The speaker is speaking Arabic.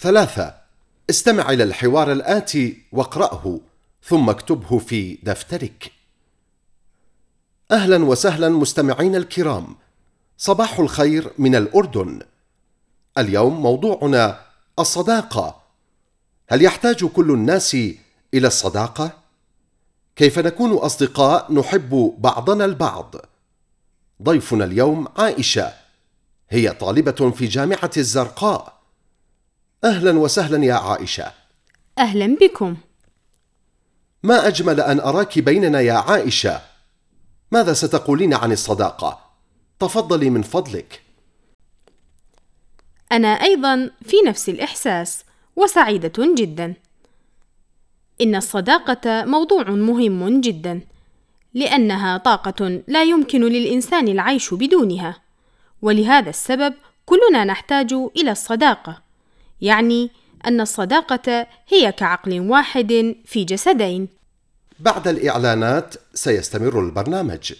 ثلاثة. استمع إلى الحوار الآتي واقرأه ثم اكتبه في دفترك. أهلا وسهلا مستمعين الكرام. صباح الخير من الأردن. اليوم موضوعنا الصداقة. هل يحتاج كل الناس إلى الصداقة؟ كيف نكون أصدقاء نحب بعضنا البعض؟ ضيفنا اليوم عائشة. هي طالبة في جامعة الزرقاء. أهلا وسهلا يا عائشة. أهلا بكم. ما أجمل أن أراك بيننا يا عائشة؟ ماذا ستقولين عن الصداقة؟ تفضلي من فضلك. أنا أيضا في نفس الإحساس وسعيدة جدا. إن الصداقة موضوع مهم جدا لأنها طاقة لا يمكن للإنسان العيش بدونها. ولهذا السبب كلنا نحتاج إلى الصداقة. يعني أن الصداقة هي كعقل واحد في جسدين. بعد الإعلانات سيستمر البرنامج.